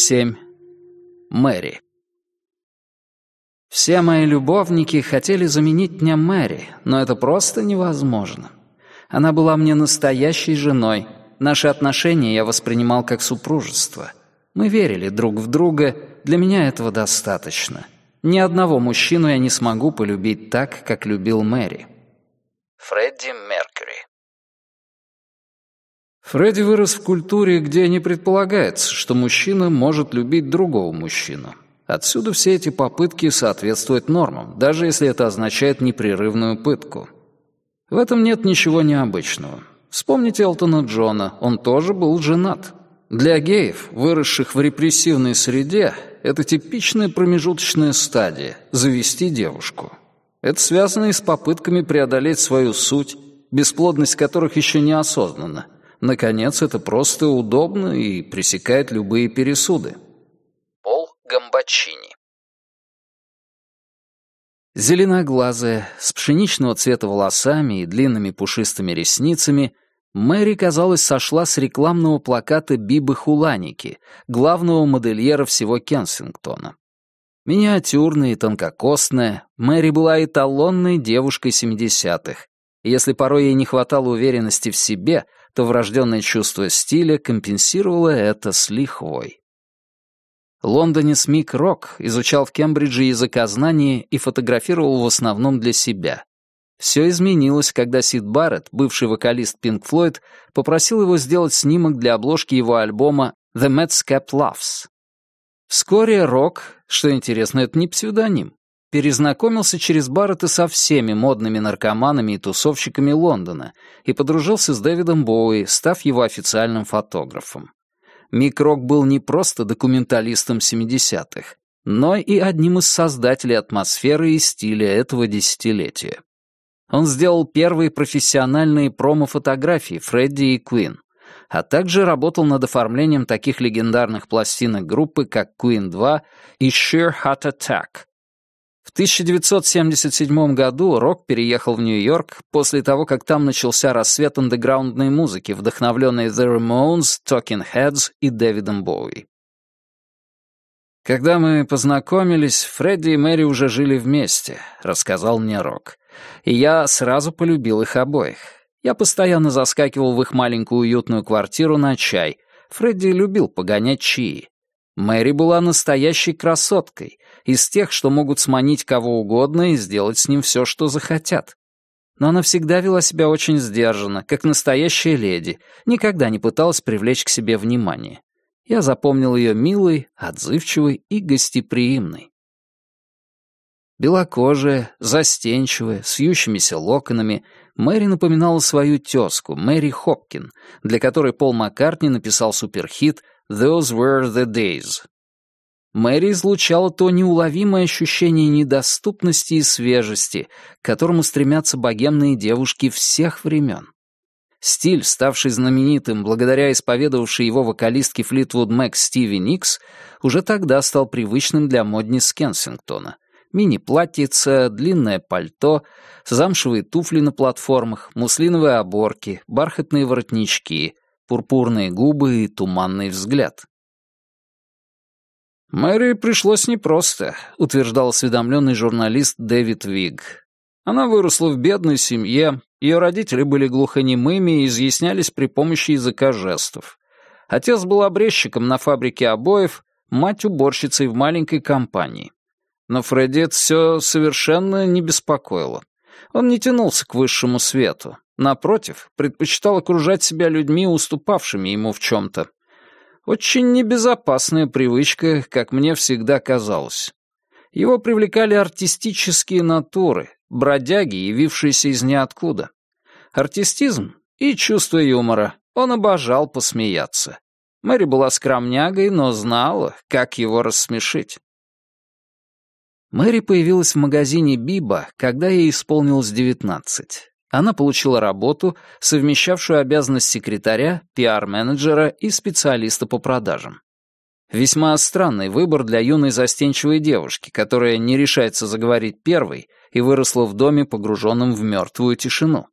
7. Мэри. Все мои любовники хотели заменить мне Мэри, но это просто невозможно. Она была мне настоящей женой. Наши отношения я воспринимал как супружество. Мы верили друг в друга, для меня этого достаточно. Ни одного мужчину я не смогу полюбить так, как любил Мэри. Фредди Меркьюри Фредди вырос в культуре, где не предполагается, что мужчина может любить другого мужчину. Отсюда все эти попытки соответствовать нормам, даже если это означает непрерывную пытку. В этом нет ничего необычного. Вспомните Элтона Джона, он тоже был женат. Для геев, выросших в репрессивной среде, это типичная промежуточная стадия — завести девушку. Это связано и с попытками преодолеть свою суть, бесплодность которых еще не осознана. Наконец, это просто удобно и пресекает любые пересуды. Пол Гамбачини Зеленоглазая, с пшеничного цвета волосами и длинными пушистыми ресницами, Мэри, казалось, сошла с рекламного плаката Бибы Хуланики, главного модельера всего Кенсингтона. Миниатюрная и тонкокостная, Мэри была эталонной девушкой 70-х. Если порой ей не хватало уверенности в себе, то врожденное чувство стиля компенсировало это с лихвой. Лондонец Мик Рок изучал в Кембридже языкознание и фотографировал в основном для себя. Все изменилось, когда Сид Барретт, бывший вокалист Pink Floyd, попросил его сделать снимок для обложки его альбома «The Medscape Loves». Вскоре Рок, что интересно, это не псевдоним, перезнакомился через Барретта со всеми модными наркоманами и тусовщиками Лондона и подружился с Дэвидом Боуи, став его официальным фотографом. Мик Рок был не просто документалистом 70-х, но и одним из создателей атмосферы и стиля этого десятилетия. Он сделал первые профессиональные промо-фотографии Фредди и Куин, а также работал над оформлением таких легендарных пластинок группы, как Queen 2 и Sheer Heart Attack, в 1977 году Рок переехал в Нью-Йорк после того, как там начался рассвет андеграундной музыки, вдохновленной The Ramones, Talking Heads и Дэвидом Боуи. «Когда мы познакомились, Фредди и Мэри уже жили вместе», — рассказал мне Рок. «И я сразу полюбил их обоих. Я постоянно заскакивал в их маленькую уютную квартиру на чай. Фредди любил погонять чаи. Мэри была настоящей красоткой, из тех, что могут сманить кого угодно и сделать с ним все, что захотят. Но она всегда вела себя очень сдержанно, как настоящая леди, никогда не пыталась привлечь к себе внимание. Я запомнил ее милой, отзывчивой и гостеприимной. Белокожая, застенчивая, с вьющимися локонами, Мэри напоминала свою тезку, Мэри Хопкин, для которой Пол Маккартни написал суперхит «Those were the days». Мэри излучала то неуловимое ощущение недоступности и свежести, к которому стремятся богемные девушки всех времен. Стиль, ставший знаменитым благодаря исповедовавшей его вокалистке Флитвуд Мэк Стиви Никс, уже тогда стал привычным для модниц Кенсингтона. Мини-платьица, длинное пальто, замшевые туфли на платформах, муслиновые оборки, бархатные воротнички, пурпурные губы и туманный взгляд. «Мэри пришлось непросто», — утверждал осведомленный журналист Дэвид Виг. Она выросла в бедной семье, ее родители были глухонемыми и изъяснялись при помощи языка жестов. Отец был обрезчиком на фабрике обоев, мать уборщицей в маленькой компании. Но Фредди это все совершенно не беспокоило. Он не тянулся к высшему свету. Напротив, предпочитал окружать себя людьми, уступавшими ему в чем-то. Очень небезопасная привычка, как мне всегда казалось. Его привлекали артистические натуры, бродяги, явившиеся из ниоткуда. Артистизм и чувство юмора. Он обожал посмеяться. Мэри была скромнягой, но знала, как его рассмешить. Мэри появилась в магазине Биба, когда ей исполнилось девятнадцать. Она получила работу, совмещавшую обязанность секретаря, пиар-менеджера и специалиста по продажам. Весьма странный выбор для юной застенчивой девушки, которая не решается заговорить первой и выросла в доме, погруженном в мертвую тишину.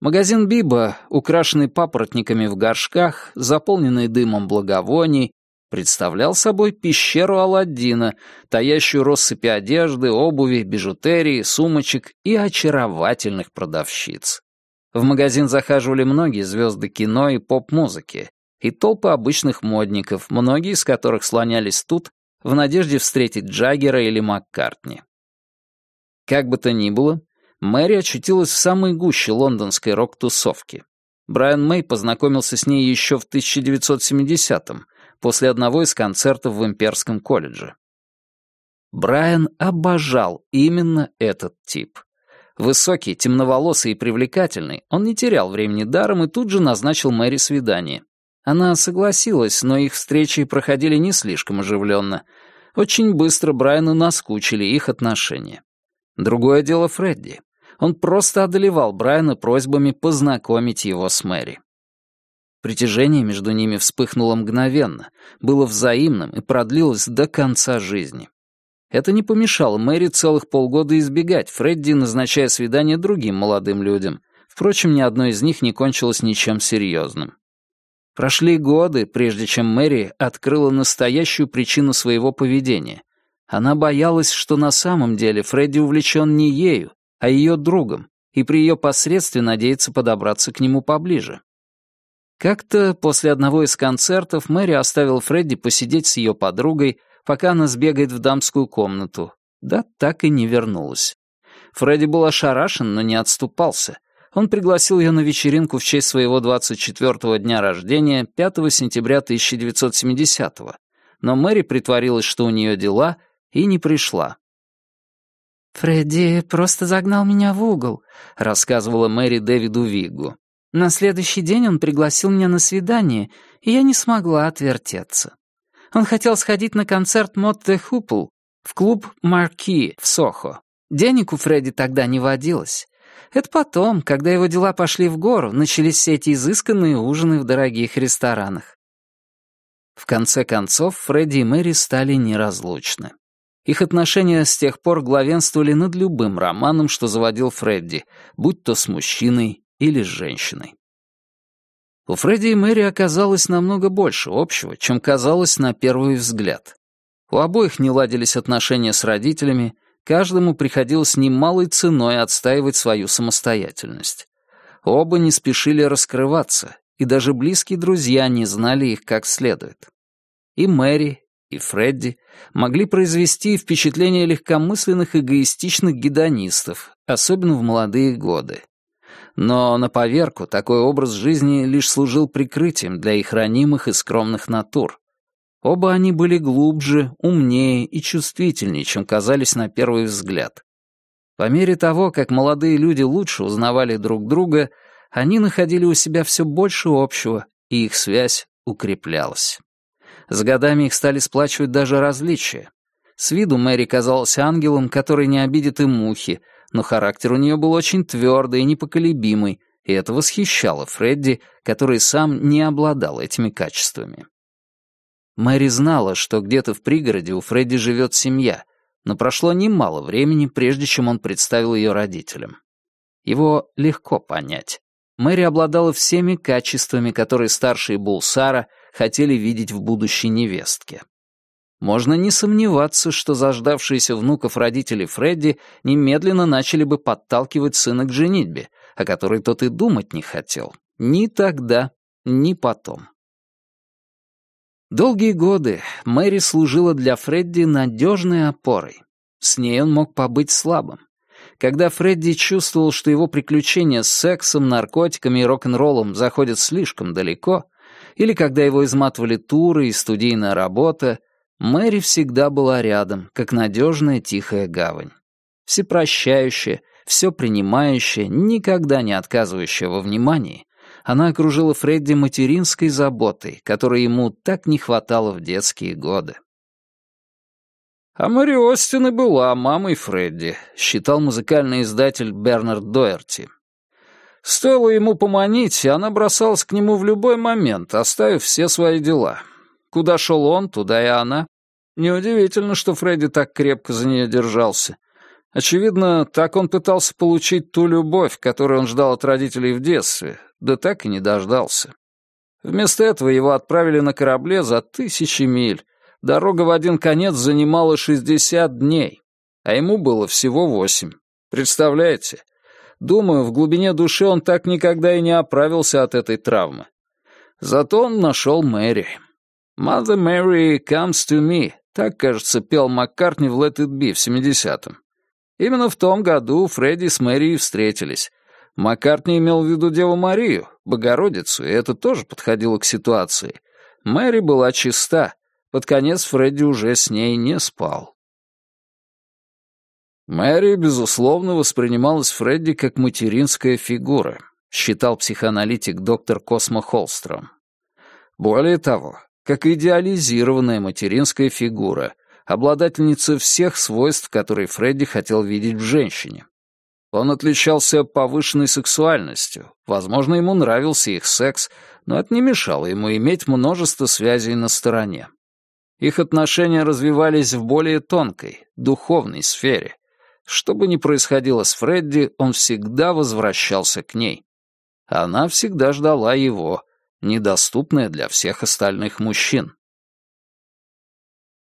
Магазин Биба, украшенный папоротниками в горшках, заполненный дымом благовоний, представлял собой пещеру Аладдина, таящую россыпи одежды, обуви, бижутерии, сумочек и очаровательных продавщиц. В магазин захаживали многие звезды кино и поп-музыки, и толпы обычных модников, многие из которых слонялись тут в надежде встретить Джаггера или Маккартни. Как бы то ни было, Мэри очутилась в самой гуще лондонской рок-тусовки. Брайан Мэй познакомился с ней еще в 1970-м, после одного из концертов в Имперском колледже. Брайан обожал именно этот тип. Высокий, темноволосый и привлекательный, он не терял времени даром и тут же назначил Мэри свидание. Она согласилась, но их встречи проходили не слишком оживленно. Очень быстро Брайану наскучили их отношения. Другое дело Фредди. Он просто одолевал Брайана просьбами познакомить его с Мэри. Притяжение между ними вспыхнуло мгновенно, было взаимным и продлилось до конца жизни. Это не помешало Мэри целых полгода избегать Фредди, назначая свидания другим молодым людям. Впрочем, ни одно из них не кончилось ничем серьезным. Прошли годы, прежде чем Мэри открыла настоящую причину своего поведения. Она боялась, что на самом деле Фредди увлечен не ею, а ее другом, и при ее посредстве надеется подобраться к нему поближе. Как-то после одного из концертов Мэри оставил Фредди посидеть с ее подругой, пока она сбегает в дамскую комнату. Да так и не вернулась. Фредди был ошарашен, но не отступался. Он пригласил ее на вечеринку в честь своего 24-го дня рождения, 5 сентября 1970-го. Но Мэри притворилась, что у нее дела, и не пришла. «Фредди просто загнал меня в угол», — рассказывала Мэри Дэвиду Виггу. На следующий день он пригласил меня на свидание, и я не смогла отвертеться. Он хотел сходить на концерт Мот де Хупл в клуб «Марки» в Сохо. Денег у Фредди тогда не водилось. Это потом, когда его дела пошли в гору, начались все эти изысканные ужины в дорогих ресторанах. В конце концов, Фредди и Мэри стали неразлучны. Их отношения с тех пор главенствовали над любым романом, что заводил Фредди, будь то с мужчиной или с женщиной. У Фредди и Мэри оказалось намного больше общего, чем казалось на первый взгляд. У обоих не ладились отношения с родителями, каждому приходилось немалой ценой отстаивать свою самостоятельность. Оба не спешили раскрываться, и даже близкие друзья не знали их как следует. И Мэри, и Фредди могли произвести впечатление легкомысленных эгоистичных гедонистов, особенно в молодые годы. Но на поверку такой образ жизни лишь служил прикрытием для их ранимых и скромных натур. Оба они были глубже, умнее и чувствительнее, чем казались на первый взгляд. По мере того, как молодые люди лучше узнавали друг друга, они находили у себя все больше общего, и их связь укреплялась. С годами их стали сплачивать даже различия. С виду Мэри казалась ангелом, который не обидит и мухи, но характер у нее был очень твердый и непоколебимый, и это восхищало Фредди, который сам не обладал этими качествами. Мэри знала, что где-то в пригороде у Фредди живет семья, но прошло немало времени, прежде чем он представил ее родителям. Его легко понять. Мэри обладала всеми качествами, которые старшие Булсара хотели видеть в будущей невестке. Можно не сомневаться, что заждавшиеся внуков родители Фредди немедленно начали бы подталкивать сына к женитьбе, о которой тот и думать не хотел. Ни тогда, ни потом. Долгие годы Мэри служила для Фредди надежной опорой. С ней он мог побыть слабым. Когда Фредди чувствовал, что его приключения с сексом, наркотиками и рок-н-роллом заходят слишком далеко, или когда его изматывали туры и студийная работа, Мэри всегда была рядом, как надежная тихая гавань. Всепрощающая, все принимающая, никогда не отказывающая во внимании, она окружила Фредди материнской заботой, которой ему так не хватало в детские годы. «А Мэри Остин и была мамой Фредди», — считал музыкальный издатель Бернард Доерти. Стоило ему поманить, и она бросалась к нему в любой момент, оставив все свои дела. Куда шел он, туда и она. Неудивительно, что Фредди так крепко за нее держался. Очевидно, так он пытался получить ту любовь, которую он ждал от родителей в детстве, да так и не дождался. Вместо этого его отправили на корабле за тысячи миль. Дорога в один конец занимала 60 дней, а ему было всего восемь. Представляете? Думаю, в глубине души он так никогда и не оправился от этой травмы. Зато он нашел Мэри. «Mother Mary comes to me», так, кажется, пел Маккартни в Let It Be в 70-м. Именно в том году Фредди с Мэри встретились. Маккартни имел в виду Деву Марию, Богородицу, и это тоже подходило к ситуации. Мэри была чиста. Под конец Фредди уже с ней не спал. Мэри, безусловно, воспринималась Фредди как материнская фигура, считал психоаналитик доктор Космо Холстром. Более того, как идеализированная материнская фигура, обладательница всех свойств, которые Фредди хотел видеть в женщине. Он отличался повышенной сексуальностью, возможно, ему нравился их секс, но это не мешало ему иметь множество связей на стороне. Их отношения развивались в более тонкой, духовной сфере, что бы ни происходило с Фредди, он всегда возвращался к ней. Она всегда ждала его, недоступная для всех остальных мужчин.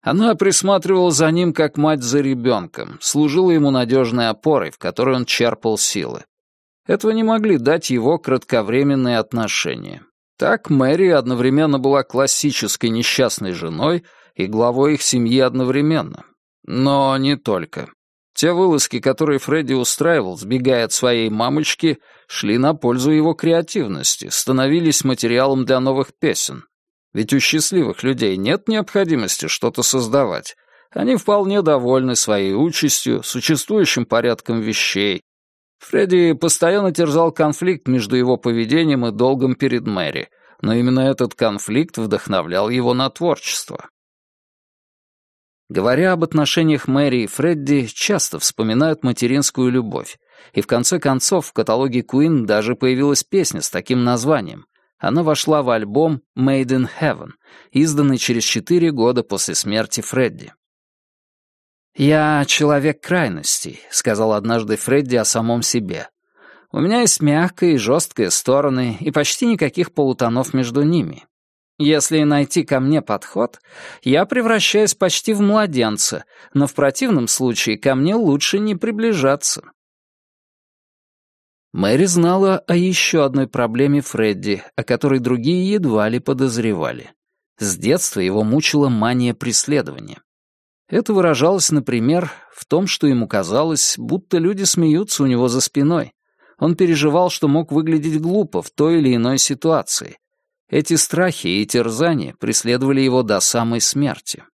Она присматривала за ним, как мать за ребенком, служила ему надежной опорой, в которой он черпал силы. Этого не могли дать его кратковременные отношения. Так Мэри одновременно была классической несчастной женой и главой их семьи одновременно. Но не только. Те вылазки, которые Фредди устраивал, сбегая от своей мамочки, шли на пользу его креативности, становились материалом для новых песен. Ведь у счастливых людей нет необходимости что-то создавать. Они вполне довольны своей участью, существующим порядком вещей. Фредди постоянно терзал конфликт между его поведением и долгом перед Мэри, но именно этот конфликт вдохновлял его на творчество. Говоря об отношениях Мэри и Фредди, часто вспоминают материнскую любовь, и в конце концов в каталоге Queen даже появилась песня с таким названием. Она вошла в альбом «Made in Heaven», изданный через четыре года после смерти Фредди. «Я человек крайностей», — сказал однажды Фредди о самом себе. «У меня есть мягкая и жесткая стороны, и почти никаких полутонов между ними. Если найти ко мне подход, я превращаюсь почти в младенца, но в противном случае ко мне лучше не приближаться. Мэри знала о еще одной проблеме Фредди, о которой другие едва ли подозревали. С детства его мучила мания преследования. Это выражалось, например, в том, что ему казалось, будто люди смеются у него за спиной. Он переживал, что мог выглядеть глупо в той или иной ситуации, эти страхи и терзания преследовали его до самой смерти.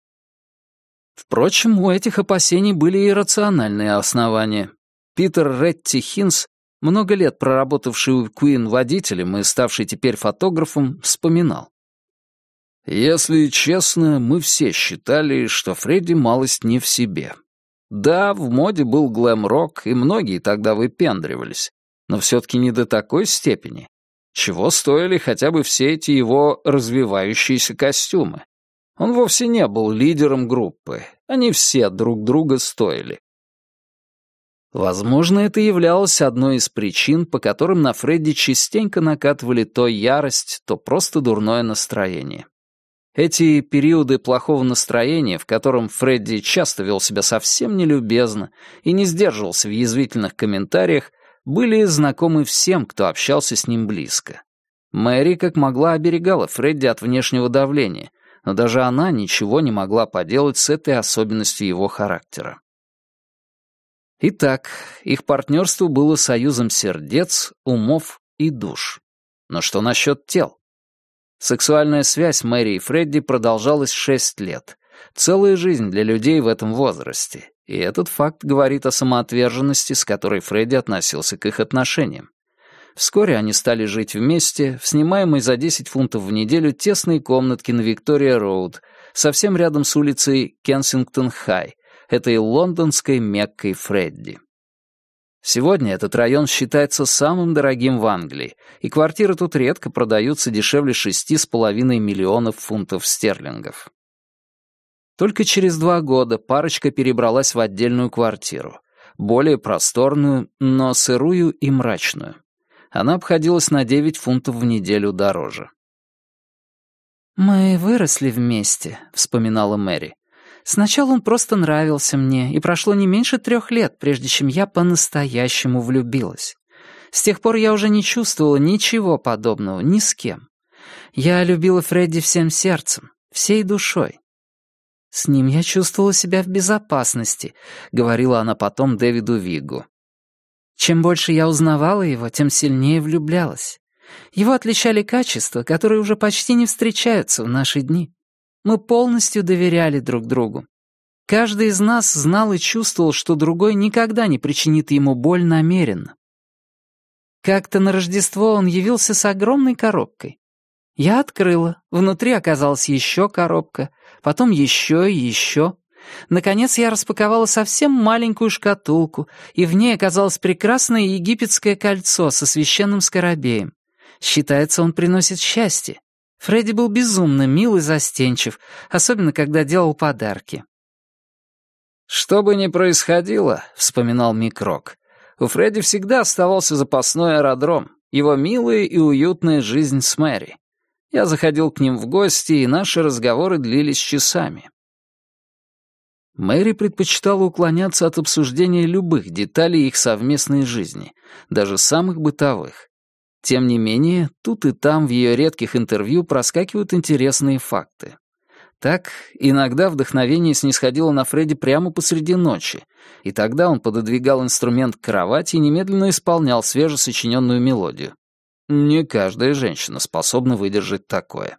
Впрочем, у этих опасений были и рациональные основания. Питер Ретти Хинс, много лет проработавший у Куин водителем и ставший теперь фотографом, вспоминал. «Если честно, мы все считали, что Фредди малость не в себе. Да, в моде был глэм-рок, и многие тогда выпендривались, но все-таки не до такой степени, чего стоили хотя бы все эти его развивающиеся костюмы? Он вовсе не был лидером группы. Они все друг друга стоили. Возможно, это являлось одной из причин, по которым на Фредди частенько накатывали то ярость, то просто дурное настроение. Эти периоды плохого настроения, в котором Фредди часто вел себя совсем нелюбезно и не сдерживался в язвительных комментариях, были знакомы всем, кто общался с ним близко. Мэри как могла оберегала Фредди от внешнего давления, но даже она ничего не могла поделать с этой особенностью его характера. Итак, их партнерство было союзом сердец, умов и душ. Но что насчет тел? Сексуальная связь Мэри и Фредди продолжалась шесть лет. Целая жизнь для людей в этом возрасте. И этот факт говорит о самоотверженности, с которой Фредди относился к их отношениям. Вскоре они стали жить вместе, в снимаемой за 10 фунтов в неделю тесной комнатке на Виктория-Роуд, совсем рядом с улицей Кенсингтон-Хай, этой лондонской Меккой Фредди. Сегодня этот район считается самым дорогим в Англии, и квартиры тут редко продаются дешевле 6,5 миллионов фунтов стерлингов. Только через два года парочка перебралась в отдельную квартиру, более просторную, но сырую и мрачную. Она обходилась на 9 фунтов в неделю дороже. «Мы выросли вместе», — вспоминала Мэри. «Сначала он просто нравился мне, и прошло не меньше трех лет, прежде чем я по-настоящему влюбилась. С тех пор я уже не чувствовала ничего подобного ни с кем. Я любила Фредди всем сердцем, всей душой. «С ним я чувствовала себя в безопасности», — говорила она потом Дэвиду Виггу. Чем больше я узнавала его, тем сильнее влюблялась. Его отличали качества, которые уже почти не встречаются в наши дни. Мы полностью доверяли друг другу. Каждый из нас знал и чувствовал, что другой никогда не причинит ему боль намеренно. Как-то на Рождество он явился с огромной коробкой. Я открыла, внутри оказалась еще коробка, потом еще и еще. Наконец я распаковала совсем маленькую шкатулку, и в ней оказалось прекрасное египетское кольцо со священным скоробеем. Считается, он приносит счастье. Фредди был безумно мил и застенчив, особенно когда делал подарки. «Что бы ни происходило», — вспоминал Микрок, у Фредди всегда оставался запасной аэродром, его милая и уютная жизнь с Мэри. Я заходил к ним в гости, и наши разговоры длились часами. Мэри предпочитала уклоняться от обсуждения любых деталей их совместной жизни, даже самых бытовых. Тем не менее, тут и там в ее редких интервью проскакивают интересные факты. Так, иногда вдохновение снисходило на Фредди прямо посреди ночи, и тогда он пододвигал инструмент к кровати и немедленно исполнял свежесочиненную мелодию. Не каждая женщина способна выдержать такое.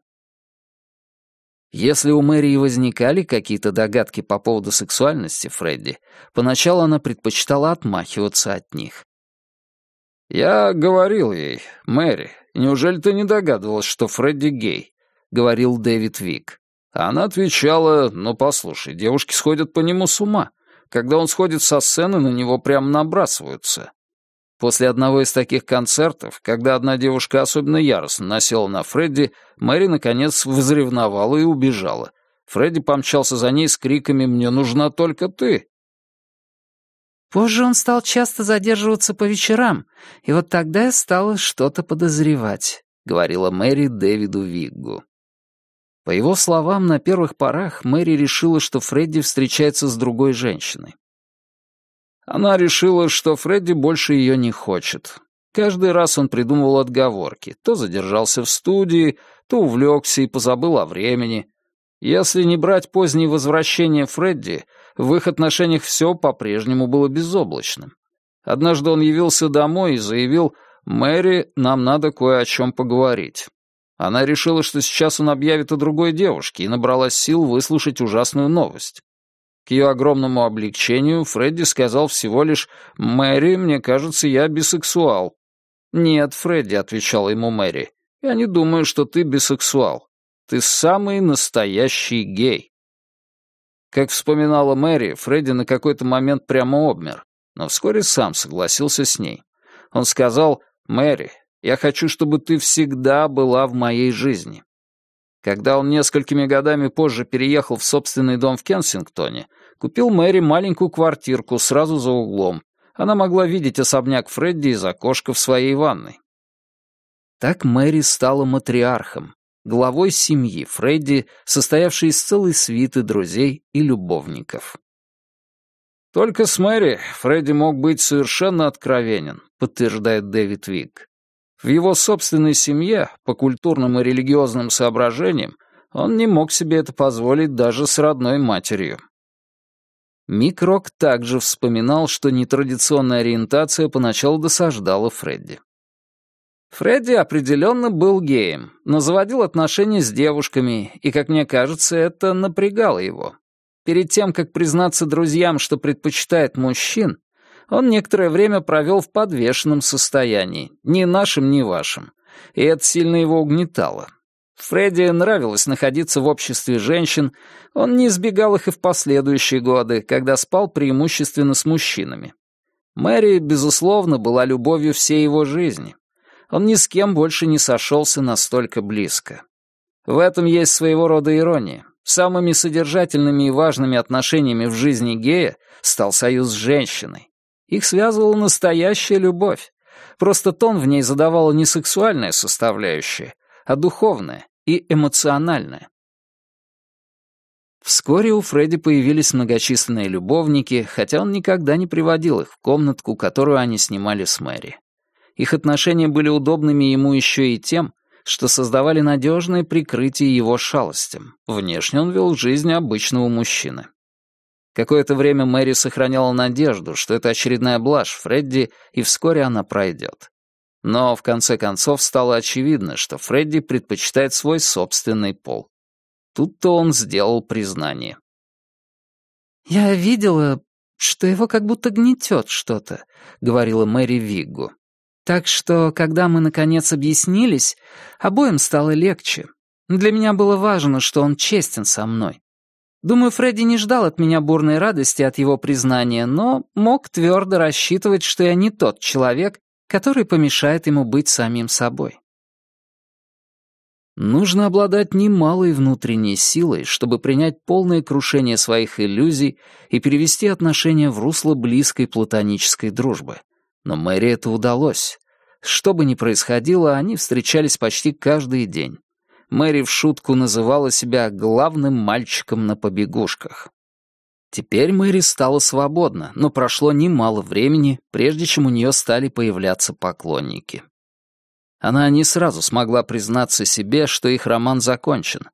Если у Мэри возникали какие-то догадки по поводу сексуальности Фредди, поначалу она предпочитала отмахиваться от них. «Я говорил ей, Мэри, неужели ты не догадывалась, что Фредди гей?» — говорил Дэвид Вик. она отвечала, «Ну, послушай, девушки сходят по нему с ума. Когда он сходит со сцены, на него прямо набрасываются. После одного из таких концертов, когда одна девушка особенно яростно насела на Фредди, Мэри, наконец, возревновала и убежала. Фредди помчался за ней с криками «Мне нужна только ты!». Позже он стал часто задерживаться по вечерам, и вот тогда я стала что-то подозревать, — говорила Мэри Дэвиду Виггу. По его словам, на первых порах Мэри решила, что Фредди встречается с другой женщиной. Она решила, что Фредди больше ее не хочет. Каждый раз он придумывал отговорки. То задержался в студии, то увлекся и позабыл о времени. Если не брать позднее возвращение Фредди, в их отношениях все по-прежнему было безоблачным. Однажды он явился домой и заявил, «Мэри, нам надо кое о чем поговорить». Она решила, что сейчас он объявит о другой девушке, и набралась сил выслушать ужасную новость. К ее огромному облегчению Фредди сказал всего лишь «Мэри, мне кажется, я бисексуал». «Нет, Фредди», — отвечала ему Мэри, — «я не думаю, что ты бисексуал. Ты самый настоящий гей». Как вспоминала Мэри, Фредди на какой-то момент прямо обмер, но вскоре сам согласился с ней. Он сказал «Мэри, я хочу, чтобы ты всегда была в моей жизни». Когда он несколькими годами позже переехал в собственный дом в Кенсингтоне, купил Мэри маленькую квартирку сразу за углом. Она могла видеть особняк Фредди из окошка в своей ванной. Так Мэри стала матриархом, главой семьи Фредди, состоявшей из целой свиты друзей и любовников. «Только с Мэри Фредди мог быть совершенно откровенен», подтверждает Дэвид Вигг. В его собственной семье, по культурным и религиозным соображениям, он не мог себе это позволить даже с родной матерью. Мик Рок также вспоминал, что нетрадиционная ориентация поначалу досаждала Фредди. Фредди определенно был геем, но заводил отношения с девушками, и, как мне кажется, это напрягало его. Перед тем, как признаться друзьям, что предпочитает мужчин, он некоторое время провел в подвешенном состоянии, ни нашим, ни вашим, и это сильно его угнетало. Фредди нравилось находиться в обществе женщин, он не избегал их и в последующие годы, когда спал преимущественно с мужчинами. Мэри, безусловно, была любовью всей его жизни. Он ни с кем больше не сошелся настолько близко. В этом есть своего рода ирония. Самыми содержательными и важными отношениями в жизни гея стал союз с женщиной. Их связывала настоящая любовь. Просто тон в ней задавала не сексуальная составляющая, а духовная, и эмоциональное. Вскоре у Фредди появились многочисленные любовники, хотя он никогда не приводил их в комнатку, которую они снимали с Мэри. Их отношения были удобными ему еще и тем, что создавали надежное прикрытие его шалостям. Внешне он вел жизнь обычного мужчины. Какое-то время Мэри сохраняла надежду, что это очередная блажь Фредди, и вскоре она пройдет. Но в конце концов стало очевидно, что Фредди предпочитает свой собственный пол. Тут-то он сделал признание. «Я видела, что его как будто гнетет что-то», — говорила Мэри Виггу. Так что, когда мы наконец объяснились, обоим стало легче. Для меня было важно, что он честен со мной. Думаю, Фредди не ждал от меня бурной радости от его признания, но мог твердо рассчитывать, что я не тот человек, который помешает ему быть самим собой. Нужно обладать немалой внутренней силой, чтобы принять полное крушение своих иллюзий и перевести отношения в русло близкой платонической дружбы. Но Мэри это удалось. Что бы ни происходило, они встречались почти каждый день. Мэри в шутку называла себя главным мальчиком на побегушках. Теперь Мэри стала свободна, но прошло немало времени, прежде чем у нее стали появляться поклонники. Она не сразу смогла признаться себе, что их роман закончен,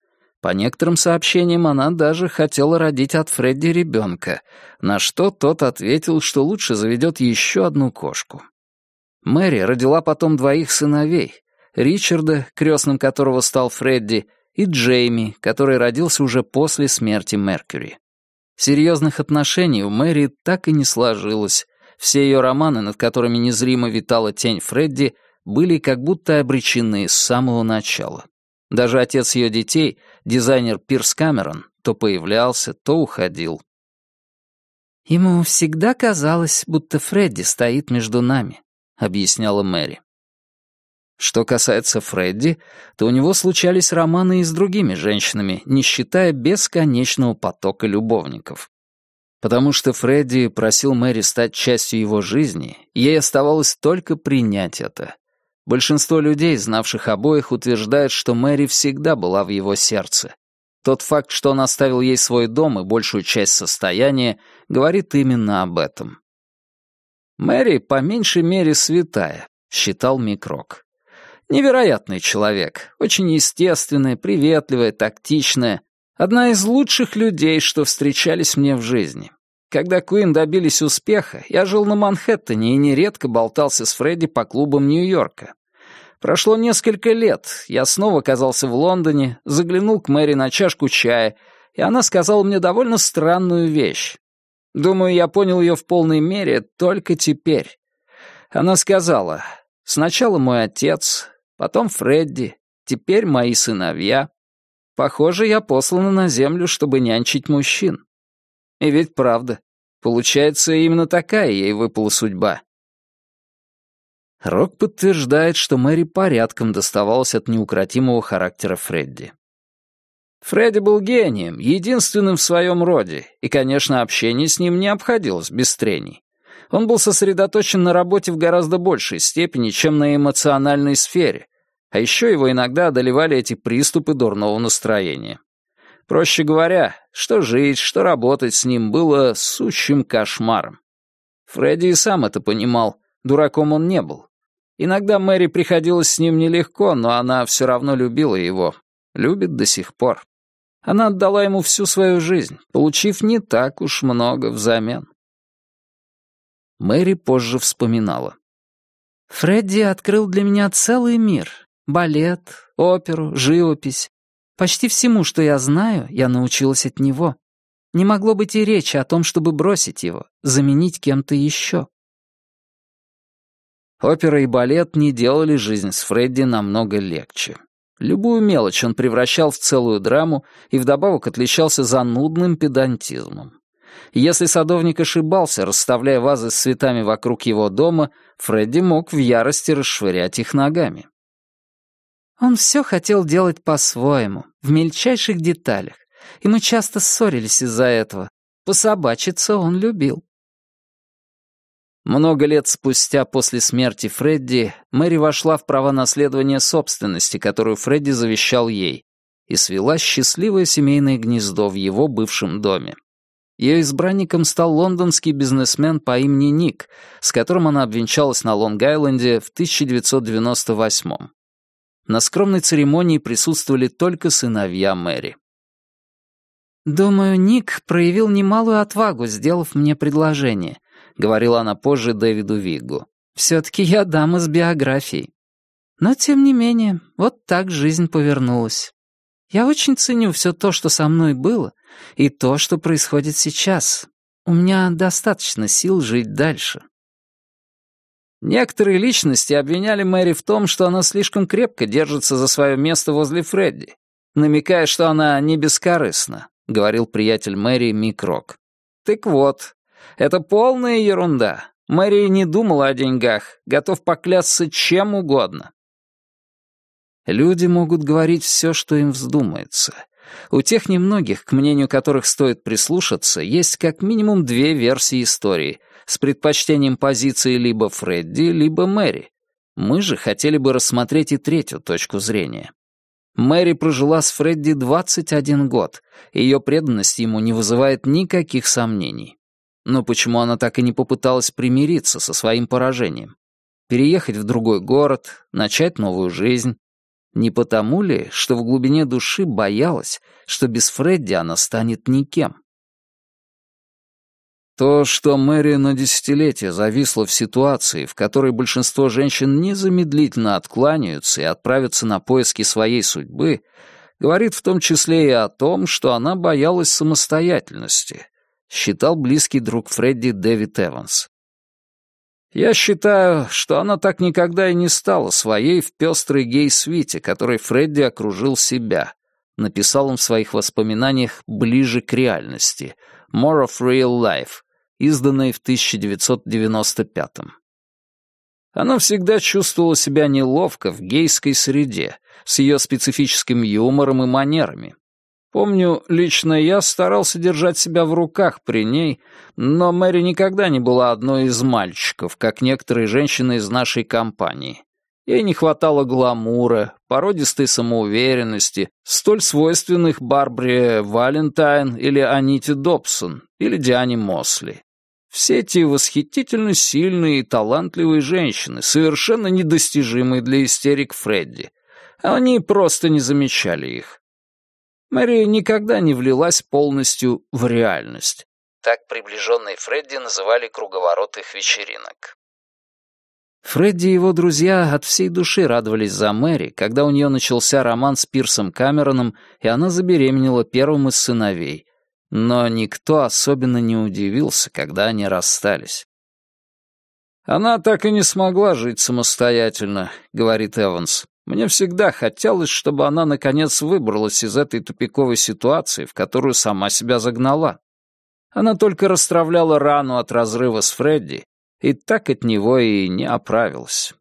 по некоторым сообщениям, она даже хотела родить от Фредди ребенка, на что тот ответил, что лучше заведет еще одну кошку. Мэри родила потом двоих сыновей, Ричарда, крестным которого стал Фредди, и Джейми, который родился уже после смерти Меркьюри. Серьезных отношений у Мэри так и не сложилось. Все ее романы, над которыми незримо витала тень Фредди, были как будто обречены с самого начала. Даже отец ее детей, дизайнер Пирс Камерон, то появлялся, то уходил. «Ему всегда казалось, будто Фредди стоит между нами», — объясняла Мэри. Что касается Фредди, то у него случались романы и с другими женщинами, не считая бесконечного потока любовников. Потому что Фредди просил Мэри стать частью его жизни, ей оставалось только принять это. Большинство людей, знавших обоих, утверждают, что Мэри всегда была в его сердце. Тот факт, что он оставил ей свой дом и большую часть состояния, говорит именно об этом. «Мэри, по меньшей мере, святая», — считал Микрок. «Невероятный человек, очень естественная, приветливая, тактичная, одна из лучших людей, что встречались мне в жизни. Когда Куин добились успеха, я жил на Манхэттене и нередко болтался с Фредди по клубам Нью-Йорка. Прошло несколько лет, я снова оказался в Лондоне, заглянул к Мэри на чашку чая, и она сказала мне довольно странную вещь. Думаю, я понял ее в полной мере только теперь. Она сказала, сначала мой отец, потом Фредди, теперь мои сыновья. Похоже, я послана на землю, чтобы нянчить мужчин. И ведь правда. Получается, именно такая ей выпала судьба. Рок подтверждает, что Мэри порядком доставалась от неукротимого характера Фредди. Фредди был гением, единственным в своем роде, и, конечно, общение с ним не обходилось без трений. Он был сосредоточен на работе в гораздо большей степени, чем на эмоциональной сфере, а еще его иногда одолевали эти приступы дурного настроения. Проще говоря, что жить, что работать с ним было сущим кошмаром. Фредди и сам это понимал, дураком он не был. Иногда Мэри приходилось с ним нелегко, но она все равно любила его, любит до сих пор. Она отдала ему всю свою жизнь, получив не так уж много взамен. Мэри позже вспоминала. «Фредди открыл для меня целый мир. Балет, оперу, живопись. Почти всему, что я знаю, я научилась от него. Не могло быть и речи о том, чтобы бросить его, заменить кем-то еще. Опера и балет не делали жизнь с Фредди намного легче. Любую мелочь он превращал в целую драму и вдобавок отличался занудным педантизмом. Если садовник ошибался, расставляя вазы с цветами вокруг его дома, Фредди мог в ярости расшвырять их ногами. Он все хотел делать по-своему, в мельчайших деталях, и мы часто ссорились из-за этого. Пособачиться он любил. Много лет спустя после смерти Фредди Мэри вошла в права наследования собственности, которую Фредди завещал ей, и свела счастливое семейное гнездо в его бывшем доме. Ее избранником стал лондонский бизнесмен по имени Ник, с которым она обвенчалась на Лонг-Айленде в 1998 -м. На скромной церемонии присутствовали только сыновья Мэри. «Думаю, Ник проявил немалую отвагу, сделав мне предложение», — говорила она позже Дэвиду Виггу. «Все-таки я дама с биографией. Но, тем не менее, вот так жизнь повернулась. Я очень ценю все то, что со мной было, и то, что происходит сейчас. У меня достаточно сил жить дальше». Некоторые личности обвиняли Мэри в том, что она слишком крепко держится за свое место возле Фредди, намекая, что она не бескорыстна. — говорил приятель Мэри Мик Рок. «Так вот, это полная ерунда. Мэри не думала о деньгах, готов поклясться чем угодно». Люди могут говорить все, что им вздумается. У тех немногих, к мнению которых стоит прислушаться, есть как минимум две версии истории, с предпочтением позиции либо Фредди, либо Мэри. Мы же хотели бы рассмотреть и третью точку зрения. Мэри прожила с Фредди 21 год, и ее преданность ему не вызывает никаких сомнений. Но почему она так и не попыталась примириться со своим поражением? Переехать в другой город, начать новую жизнь? Не потому ли, что в глубине души боялась, что без Фредди она станет никем? То, что Мэри на десятилетия зависла в ситуации, в которой большинство женщин незамедлительно откланяются и отправятся на поиски своей судьбы, говорит в том числе и о том, что она боялась самостоятельности, считал близкий друг Фредди Дэвид Эванс. Я считаю, что она так никогда и не стала своей в пестрой гей-свите, которой Фредди окружил себя, написал он в своих воспоминаниях «Ближе к реальности», «More of Real Life», изданной в 1995 -м. Она всегда чувствовала себя неловко в гейской среде, с ее специфическим юмором и манерами. Помню, лично я старался держать себя в руках при ней, но Мэри никогда не была одной из мальчиков, как некоторые женщины из нашей компании. Ей не хватало гламура, породистой самоуверенности, столь свойственных Барбаре Валентайн или Аните Добсон или Диане Мосли. Все эти восхитительно сильные и талантливые женщины, совершенно недостижимые для истерик Фредди. Они просто не замечали их. Мэри никогда не влилась полностью в реальность. Так приближенные Фредди называли круговорот их вечеринок. Фредди и его друзья от всей души радовались за Мэри, когда у нее начался роман с Пирсом Камероном, и она забеременела первым из сыновей. Но никто особенно не удивился, когда они расстались. «Она так и не смогла жить самостоятельно», — говорит Эванс. «Мне всегда хотелось, чтобы она, наконец, выбралась из этой тупиковой ситуации, в которую сама себя загнала. Она только расстравляла рану от разрыва с Фредди, и так от него и не оправилась.